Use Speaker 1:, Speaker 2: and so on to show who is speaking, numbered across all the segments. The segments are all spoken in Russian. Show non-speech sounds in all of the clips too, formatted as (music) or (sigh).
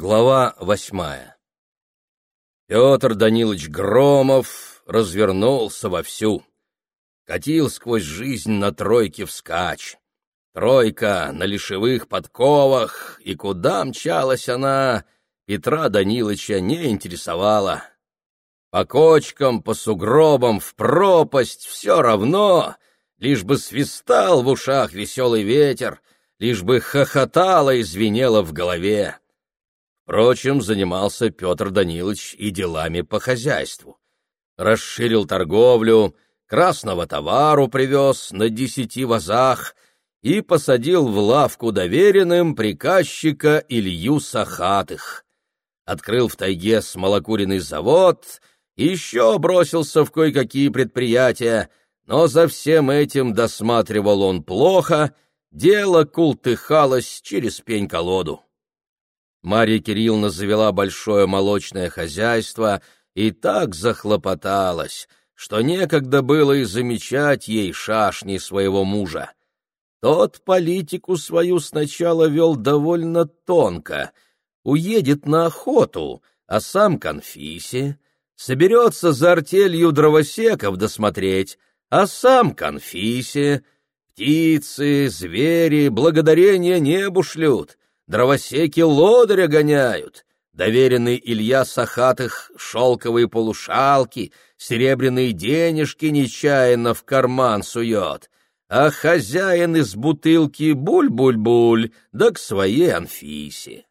Speaker 1: Глава восьмая Петр Данилович Громов развернулся вовсю. Катил сквозь жизнь на тройке вскачь. Тройка на лишевых подковах, и куда мчалась она, Петра Даниловича не интересовала. По кочкам, по сугробам, в пропасть все равно, лишь бы свистал в ушах веселый ветер, лишь бы хохотало и звенело в голове. Впрочем, занимался Петр Данилович и делами по хозяйству. Расширил торговлю, красного товару привез на десяти вазах и посадил в лавку доверенным приказчика Илью Сахатых. Открыл в тайге смолокуренный завод, еще бросился в кое-какие предприятия, но за всем этим досматривал он плохо, дело култыхалось через пень-колоду. Марья Кирилловна завела большое молочное хозяйство и так захлопоталась, что некогда было и замечать ей шашни своего мужа. Тот политику свою сначала вел довольно тонко. Уедет на охоту, а сам конфисе. Соберется за артелью дровосеков досмотреть, а сам конфисе. Птицы, звери благодарения небу шлют дровосеки лодыря гоняют, доверенный Илья Сахатых шелковые полушалки, серебряные денежки нечаянно в карман сует, а хозяин из бутылки буль-буль-буль, да к своей Анфисе.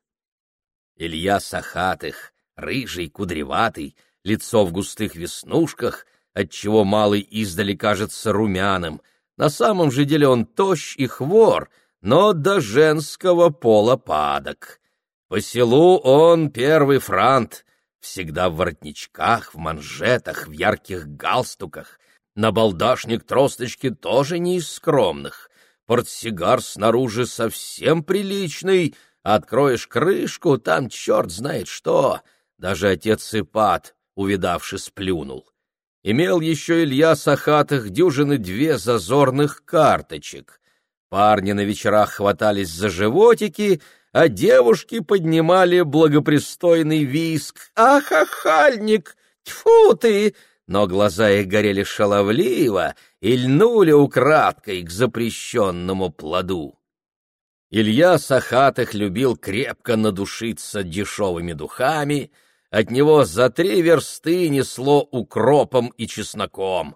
Speaker 1: Илья Сахатых, рыжий, кудреватый, лицо в густых веснушках, отчего малый издали кажется румяным, на самом же деле он тощ и хвор — но до женского пола падок. По селу он первый франт, всегда в воротничках, в манжетах, в ярких галстуках. На балдашник тросточки тоже не из скромных. Портсигар снаружи совсем приличный, откроешь крышку, там черт знает что. Даже отец Ипат, увидавши, сплюнул. Имел еще Илья Сахатых дюжины две зазорных карточек. Парни на вечерах хватались за животики, а девушки поднимали благопристойный виск. «Ах, ахальник! Тьфу ты!» Но глаза их горели шаловливо и льнули украдкой к запрещенному плоду. Илья Сахатых любил крепко надушиться дешевыми духами, от него за три версты несло укропом и чесноком.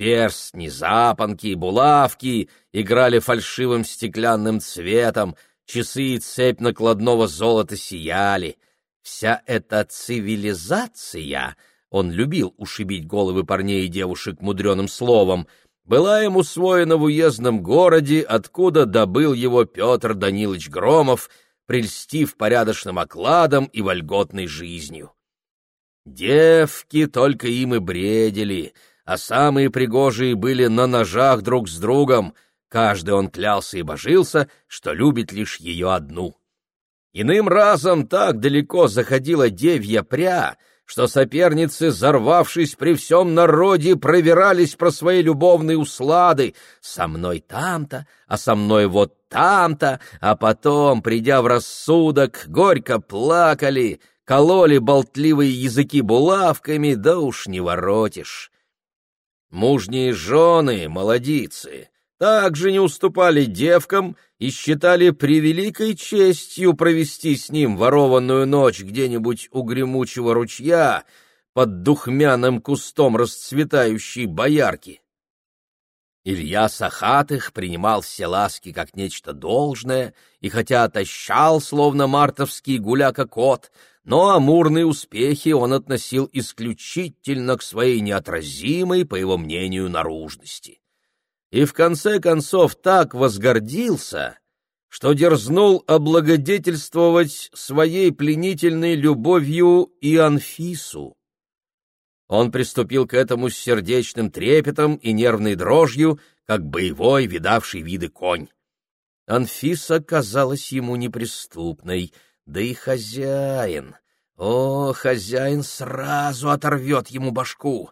Speaker 1: Перстни, запонки и булавки играли фальшивым стеклянным цветом, часы и цепь накладного золота сияли. Вся эта цивилизация, он любил ушибить головы парней и девушек мудреным словом, была ему усвоена в уездном городе, откуда добыл его Петр Данилович Громов, прельстив порядочным окладом и вольготной жизнью. Девки только им и бредили — а самые пригожие были на ножах друг с другом, каждый он клялся и божился, что любит лишь ее одну. Иным разом так далеко заходила девья пря, что соперницы, зарвавшись при всем народе, проверались про свои любовные услады. Со мной там-то, а со мной вот там-то, а потом, придя в рассудок, горько плакали, кололи болтливые языки булавками, да уж не воротишь. Мужние жены, молодицы, также не уступали девкам и считали превеликой честью провести с ним ворованную ночь где-нибудь у гремучего ручья под духмяным кустом расцветающей боярки. Илья Сахатых принимал все ласки как нечто должное, и хотя отощал, словно мартовский гуляка-кот, но амурные успехи он относил исключительно к своей неотразимой, по его мнению, наружности. И в конце концов так возгордился, что дерзнул облагодетельствовать своей пленительной любовью и Анфису. Он приступил к этому с сердечным трепетом и нервной дрожью, как боевой, видавший виды конь. Анфиса казалась ему неприступной — да и хозяин. О, хозяин сразу оторвет ему башку.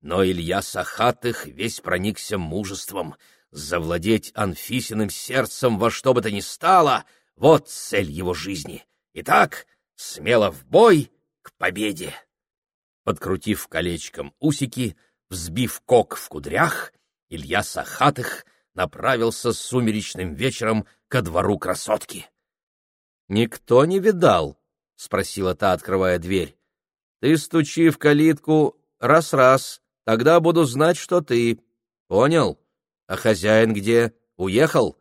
Speaker 1: Но Илья Сахатых весь проникся мужеством. Завладеть Анфисиным сердцем во что бы то ни стало — вот цель его жизни. Итак, Смело в бой к победе! Подкрутив колечком усики, взбив кок в кудрях, Илья Сахатых направился с сумеречным вечером ко двору красотки. — Никто не видал? — спросила та, открывая дверь. — Ты стучи в калитку раз-раз, тогда буду знать, что ты. Понял? А хозяин где? Уехал?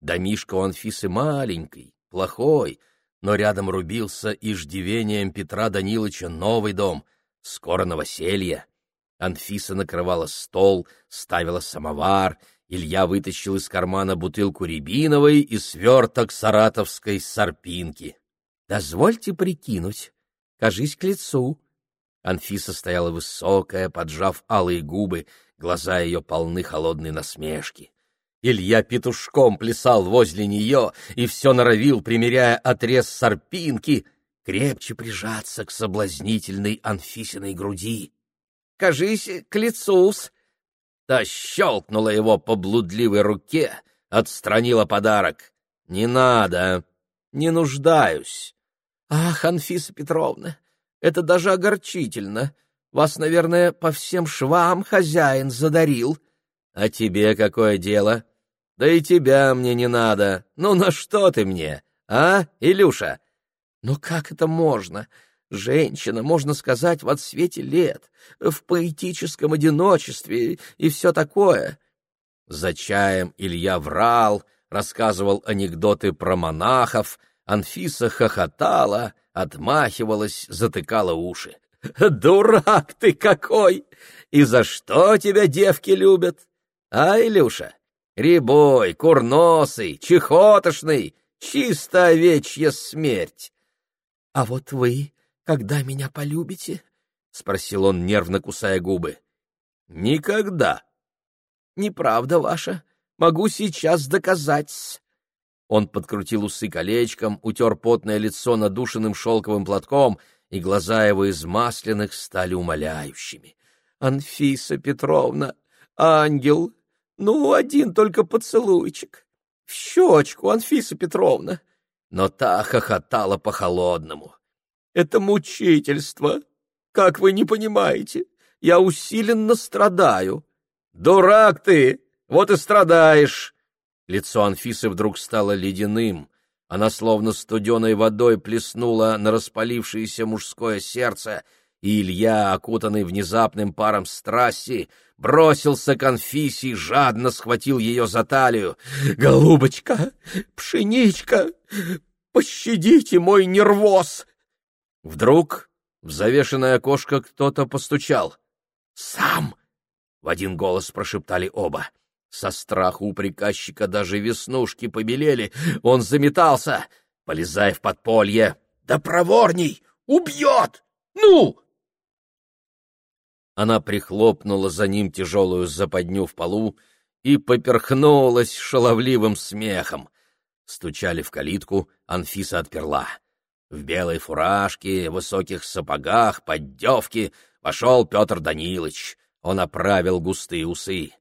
Speaker 1: Домишко у Анфисы маленький, плохой, но рядом рубился иждивением Петра Даниловича новый дом. Скоро новоселье. Анфиса накрывала стол, ставила самовар, Илья вытащил из кармана бутылку рябиновой и сверток саратовской сарпинки. — Дозвольте прикинуть. Кажись к лицу. Анфиса стояла высокая, поджав алые губы, глаза ее полны холодной насмешки. Илья петушком плясал возле нее и все норовил, примеряя отрез сарпинки, крепче прижаться к соблазнительной Анфисиной груди. «Кажись, к лицу-с!» Та щелкнула его по блудливой руке, отстранила подарок. «Не надо, не нуждаюсь». «Ах, Анфиса Петровна, это даже огорчительно. Вас, наверное, по всем швам хозяин задарил». «А тебе какое дело? Да и тебя мне не надо. Ну на что ты мне, а, Илюша?» «Ну как это можно? Женщина, можно сказать, в отсвете лет, в поэтическом одиночестве и все такое». За чаем Илья врал, рассказывал анекдоты про монахов, Анфиса хохотала, отмахивалась, затыкала уши. (laughs) «Дурак ты какой! И за что тебя девки любят? А, Илюша? Рябой, курносый, чехотошный, чисто овечья смерть!» «А вот вы когда меня полюбите? — спросил он, нервно кусая губы. — Никогда. — Неправда ваша. Могу сейчас доказать. Он подкрутил усы колечком, утер потное лицо надушенным шелковым платком, и глаза его из масляных стали умоляющими. — Анфиса Петровна, ангел, ну, один только поцелуйчик. В щечку, Анфиса Петровна. Но та хохотала по-холодному. Это мучительство. Как вы не понимаете? Я усиленно страдаю. Дурак ты! Вот и страдаешь!» Лицо Анфисы вдруг стало ледяным. Она словно студеной водой плеснула на распалившееся мужское сердце, и Илья, окутанный внезапным паром страсти, бросился к Анфисе и жадно схватил ее за талию. «Голубочка! Пшеничка! Пощадите мой нервоз! Вдруг в завешенное окошко кто-то постучал. «Сам!» — в один голос прошептали оба. Со страху у приказчика даже веснушки побелели. Он заметался, полезая в подполье. «Да проворней! Убьет! Ну!» Она прихлопнула за ним тяжелую западню в полу и поперхнулась шаловливым смехом. Стучали в калитку, Анфиса отперла. В белой фуражке, высоких сапогах, поддевке вошел Петр Данилович. Он оправил густые усы.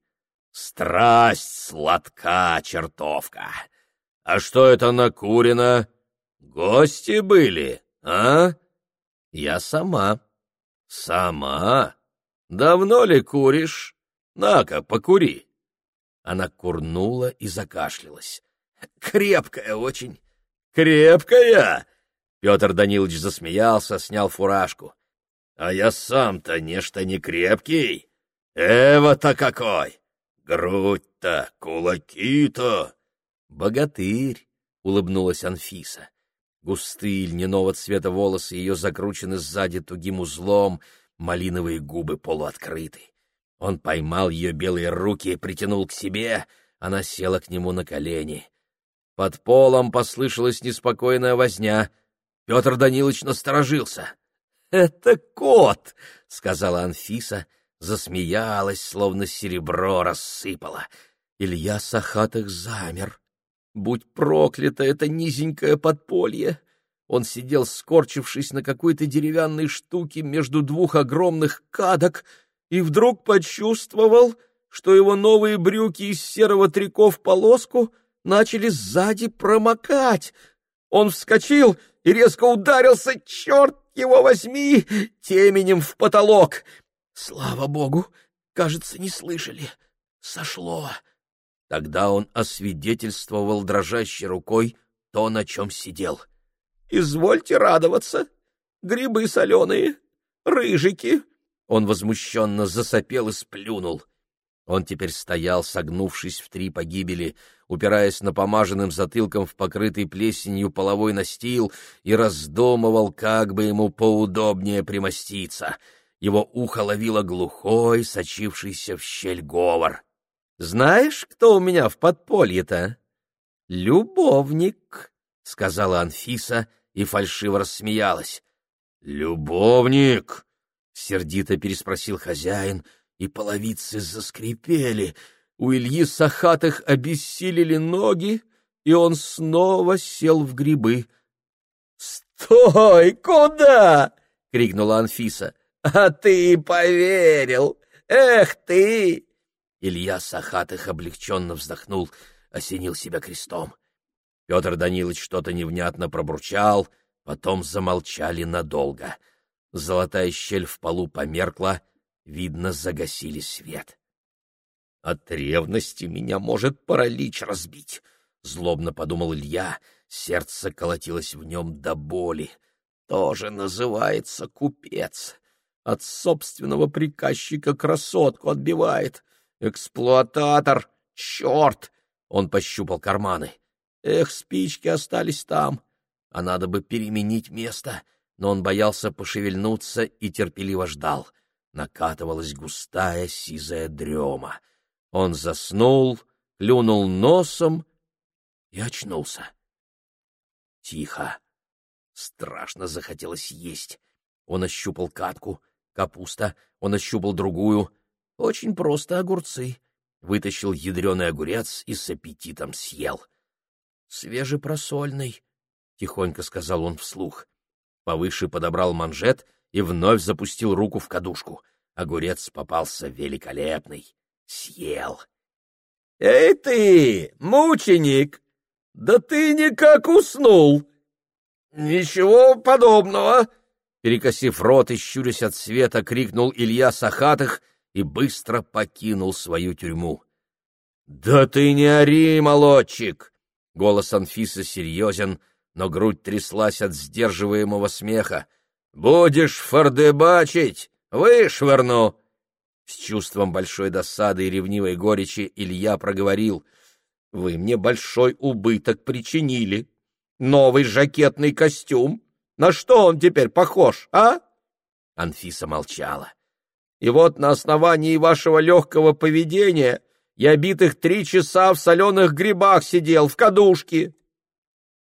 Speaker 1: «Страсть сладка, чертовка! А что это накурено? Гости были, а?» «Я сама». «Сама? Давно ли куришь? На-ка, покури!» Она курнула и закашлялась. «Крепкая очень!» «Крепкая!» Петр Данилович засмеялся, снял фуражку. — А я сам-то нечто не крепкий. Эва-то какой! Грудь-то, кулаки-то! — Богатырь! — улыбнулась Анфиса. Густые льняного цвета волосы ее закручены сзади тугим узлом, малиновые губы полуоткрыты. Он поймал ее белые руки и притянул к себе, она села к нему на колени. Под полом послышалась неспокойная возня — Петр Данилович насторожился. — Это кот! — сказала Анфиса, засмеялась, словно серебро рассыпала. Илья Сахатых замер. Будь проклято это низенькое подполье! Он сидел, скорчившись на какой-то деревянной штуке между двух огромных кадок, и вдруг почувствовал, что его новые брюки из серого трико в полоску начали сзади промокать. Он вскочил и резко ударился, черт его возьми, теменем в потолок. Слава богу, кажется, не слышали. Сошло. Тогда он освидетельствовал дрожащей рукой то, на чем сидел. «Извольте радоваться. Грибы соленые, рыжики». Он возмущенно засопел и сплюнул. Он теперь стоял, согнувшись в три погибели, упираясь напомаженным затылком в покрытый плесенью половой настил, и раздумывал, как бы ему поудобнее примоститься. Его ухо ловило глухой, сочившийся в щель говор. «Знаешь, кто у меня в подполье-то?» «Любовник», — сказала Анфиса и фальшиво рассмеялась. «Любовник?» — сердито переспросил хозяин, и половицы заскрипели — у Ильи Сахатых обессилели ноги, и он снова сел в грибы. «Стой! Куда?» — крикнула Анфиса. «А ты поверил! Эх ты!» Илья Сахатых облегченно вздохнул, осенил себя крестом. Петр Данилович что-то невнятно пробурчал, потом замолчали надолго. Золотая щель в полу померкла, видно, загасили свет. От ревности меня может паралич разбить, — злобно подумал Илья. Сердце колотилось в нем до боли. Тоже называется купец. От собственного приказчика красотку отбивает. Эксплуататор! Черт! Он пощупал карманы. Эх, спички остались там. А надо бы переменить место. Но он боялся пошевельнуться и терпеливо ждал. Накатывалась густая сизая дрема. Он заснул, клюнул носом и очнулся. Тихо. Страшно захотелось есть. Он ощупал катку, капуста, он ощупал другую. Очень просто огурцы. Вытащил ядреный огурец и с аппетитом съел. «Свежепросольный», — тихонько сказал он вслух. Повыше подобрал манжет и вновь запустил руку в кадушку. Огурец попался великолепный съел. — Эй ты, мученик, да ты никак уснул! — Ничего подобного! — перекосив рот и щурясь от света, крикнул Илья Сахатых и быстро покинул свою тюрьму. — Да ты не ори, молодчик! Голос Анфисы серьезен, но грудь тряслась от сдерживаемого смеха. — Будешь фордебачить, вышвырну! С чувством большой досады и ревнивой горечи Илья проговорил. — Вы мне большой убыток причинили. Новый жакетный костюм. На что он теперь похож, а? Анфиса молчала. И вот на основании вашего легкого поведения я битых три часа в соленых грибах сидел, в кадушке.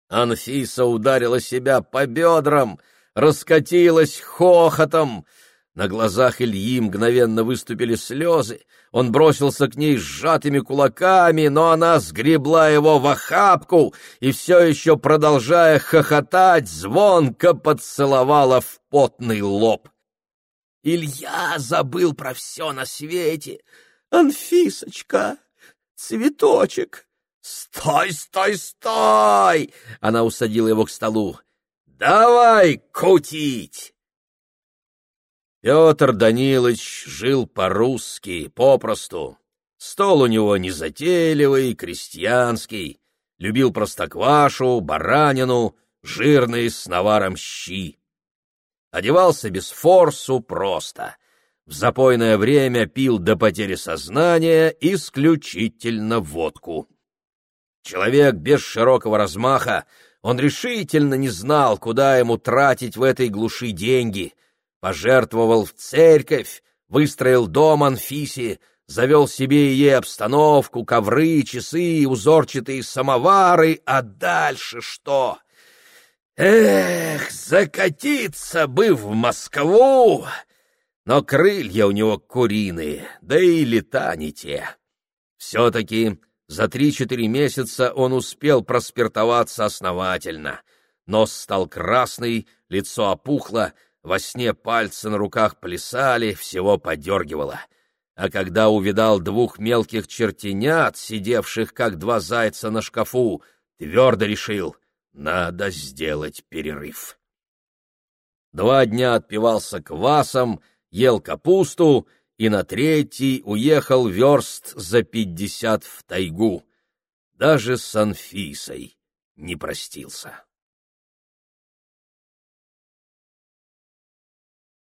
Speaker 1: Анфиса ударила себя по бедрам, раскатилась хохотом, на глазах Ильи мгновенно выступили слезы. Он бросился к ней сжатыми кулаками, но она сгребла его в охапку и все еще, продолжая хохотать, звонко поцеловала в потный лоб. Илья забыл про все на свете. «Анфисочка, цветочек!» «Стой, стой, стой!» Она усадила его к столу. «Давай кутить!» Петр Данилович жил по-русски, попросту. Стол у него незатейливый, крестьянский, любил простоквашу, баранину, жирные с наваром щи. Одевался без форсу просто. В запойное время пил до потери сознания исключительно водку. Человек без широкого размаха, он решительно не знал, куда ему тратить в этой глуши деньги — пожертвовал в церковь, выстроил дом Анфисе, завел себе и ей обстановку, ковры, часы, узорчатые самовары, а дальше что? Эх, закатиться бы в Москву! Но крылья у него куриные, да и лета не те. Все-таки за три-четыре месяца он успел проспиртоваться основательно. Нос стал красный, лицо опухло, во сне пальцы на руках плясали, всего подергивало. А когда увидал двух мелких чертенят, сидевших как два зайца на шкафу, твердо решил — надо сделать перерыв. Два дня отпивался квасом, ел капусту и на третий уехал верст за пятьдесят в тайгу. Даже с Анфисой не простился.